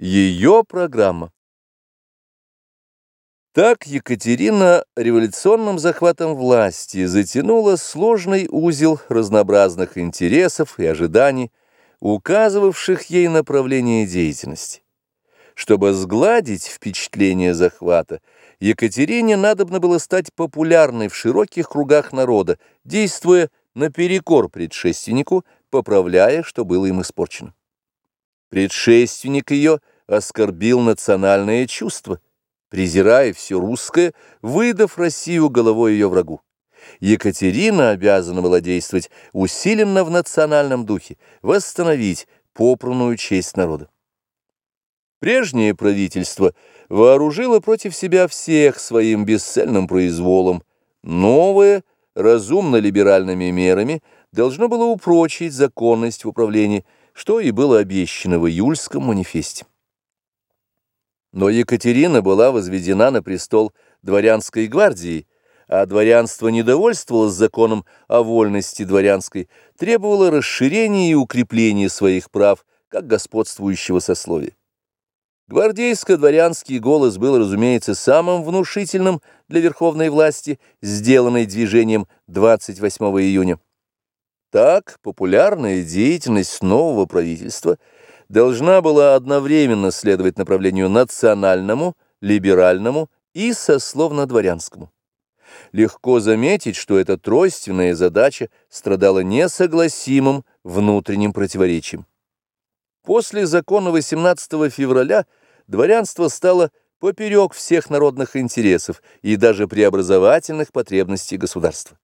Ее программа. Так Екатерина революционным захватом власти затянула сложный узел разнообразных интересов и ожиданий, указывавших ей направление деятельности. Чтобы сгладить впечатление захвата, Екатерине надобно было стать популярной в широких кругах народа, действуя наперекор предшественнику, поправляя, что было им испорчено. Предшественник ее оскорбил национальное чувство, презирая все русское, выдав Россию головой ее врагу. Екатерина обязана была действовать усиленно в национальном духе, восстановить попранную честь народа. Прежнее правительство вооружило против себя всех своим бесцельным произволом. Новое, разумно-либеральными мерами, должно было упрочить законность в управлении, что и было обещано в июльском манифесте. Но Екатерина была возведена на престол дворянской гвардии, а дворянство недовольствовалось законом о вольности дворянской, требовало расширения и укрепления своих прав, как господствующего сословия. Гвардейско-дворянский голос был, разумеется, самым внушительным для верховной власти, сделанной движением 28 июня. Так, популярная деятельность нового правительства должна была одновременно следовать направлению национальному, либеральному и сословно-дворянскому. Легко заметить, что эта тройственная задача страдала несогласимым внутренним противоречием. После закона 18 февраля дворянство стало поперек всех народных интересов и даже преобразовательных потребностей государства.